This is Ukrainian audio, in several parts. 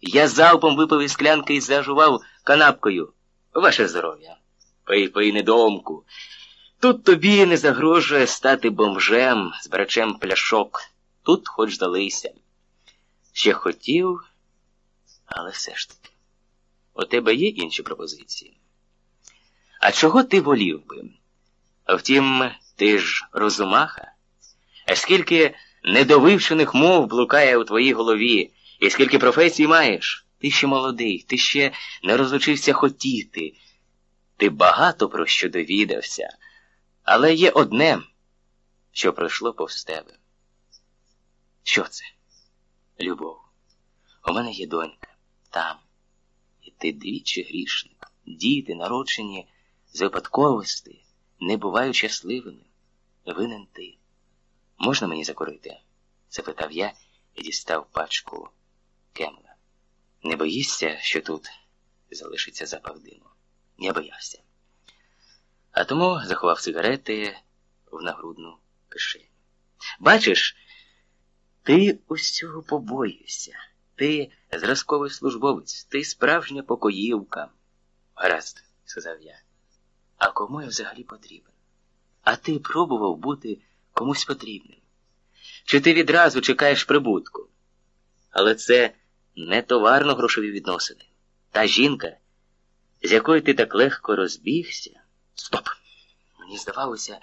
Я залпом випив із склянки і зажував канапкою. Ваше здоров'я. Пий, пий, недоумку. Тут тобі не загрожує стати бомжем з барачем пляшок. Тут хоч здалися. Ще хотів, але все ж таки. У тебе є інші пропозиції? А чого ти волів би? Втім, ти ж розумаха. А скільки недовивчених мов блукає у твоїй голові, і скільки професій маєш? Ти ще молодий, ти ще не розучився хотіти. Ти багато про що довідався, але є одне, що пройшло повз тебе. Що це? Любов. У мене є донька там. І ти двічі грішник. Діти, народжені з випадковості, не бувають щасливими. Винен ти. Можна мені закурити? запитав я і дістав пачку кемла. Не боїшся, що тут залишиться запах? Я боявся. А тому заховав сигарети в нагрудну кишеню. Бачиш, ти усього побоюєшся. Ти зразковий службовець, ти справжня покоївка. Гаразд, сказав я. А кому я взагалі потрібен? А ти пробував бути комусь потрібним? Чи ти відразу чекаєш прибутку? Але це не товарно грошові відносини. Та жінка, з якою ти так легко розбігся. Стоп! Мені здавалося,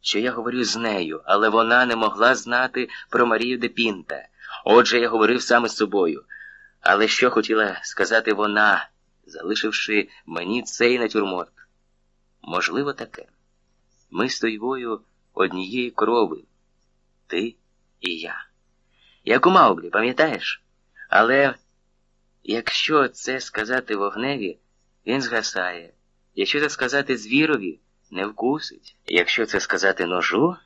що я говорю з нею, але вона не могла знати про Марію Депінта. Отже, я говорив саме з собою. Але що хотіла сказати вона, залишивши мені цей натюрморт? Можливо, таке. Ми з Тойвою однієї крови, ти і я. Як у Мауглі, пам'ятаєш? Але якщо це сказати вогневі, він згасає. Якщо це сказати звірові, не вкусить. Якщо це сказати ножу,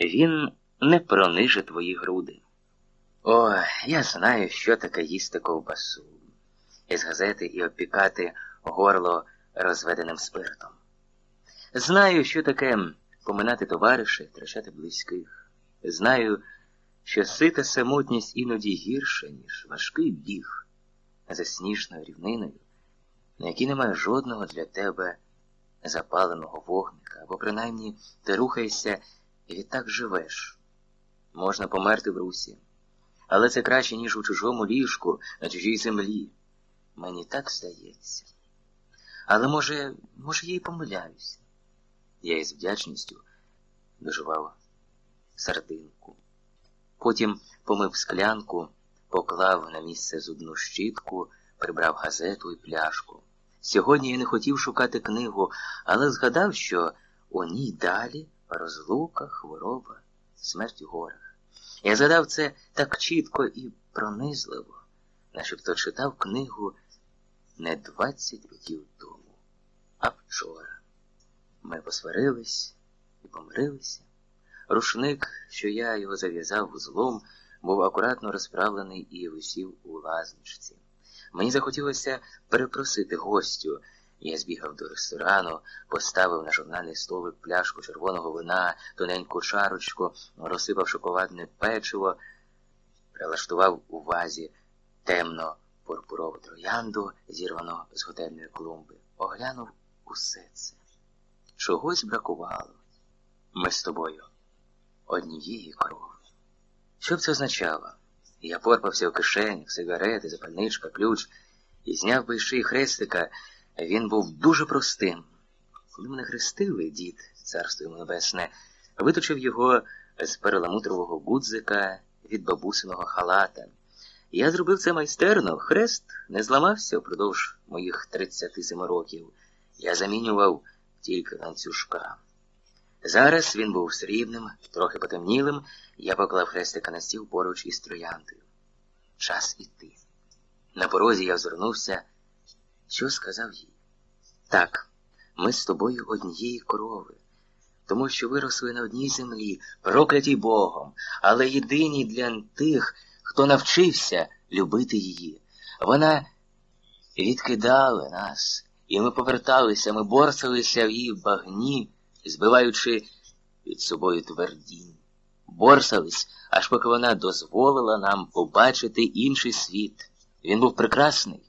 він не прониже твої груди. О, я знаю, що таке їсти ковбасу, із газети і опікати горло розведеним спиртом. Знаю, що таке поминати товариша втрачати близьких. Знаю, що сита самотність іноді гірша, ніж важкий біг за сніжною рівниною, на якій немає жодного для тебе запаленого вогника, або принаймні ти рухаєшся і відтак живеш. Можна померти в русі. Але це краще, ніж у чужому ліжку на чужій землі. Мені так здається. Але, може, може, я й помиляюся. Я із вдячністю доживав сардинку. Потім помив склянку, поклав на місце зубну щітку, прибрав газету і пляшку. Сьогодні я не хотів шукати книгу, але згадав, що у ній далі розлука, хвороба, смерть у горах. Я згадав це так чітко і пронизливо, начебто читав книгу не двадцять років тому, а вчора. Ми посварились і помирилися. Рушник, що я його зав'язав вузлом, був акуратно розправлений і висів у лазничці. Мені захотілося перепросити гостю. Я збігав до ресторану, поставив на журнальний столик пляшку червоного вина, тоненьку чарочку, розсипав шоколадне печиво, прилаштував у вазі темно пурпурову троянду, зірвано з готельної клумби, оглянув усе це. Чогось бракувало. Ми з тобою однієї крови. Що б це означало? Я порпався в кишенях, сигарети, запальничка, ключ і зняв би ще й хрестика. Він був дуже простим. Коли мене хрестили, дід, царство йому небесне, виточив його з переламутрового гудзика від бабусиного халата. Я зробив це майстерно, хрест не зламався впродовж моїх 37 років. Я замінював тільки ланцюжка. Зараз він був срібним, трохи потемнілим, я поклав хрестика на стіл поруч із трояндою. Час іти. На порозі я озирнувся. Що сказав їй? Так, ми з тобою однієї корови, тому що виросли на одній землі, прокляті Богом, але єдині для тих, хто навчився любити її. Вона відкидала нас, і ми поверталися, ми борсалися в її багні, збиваючи під собою твердінь. Борсались, аж поки вона дозволила нам побачити інший світ, Він був прекрасний,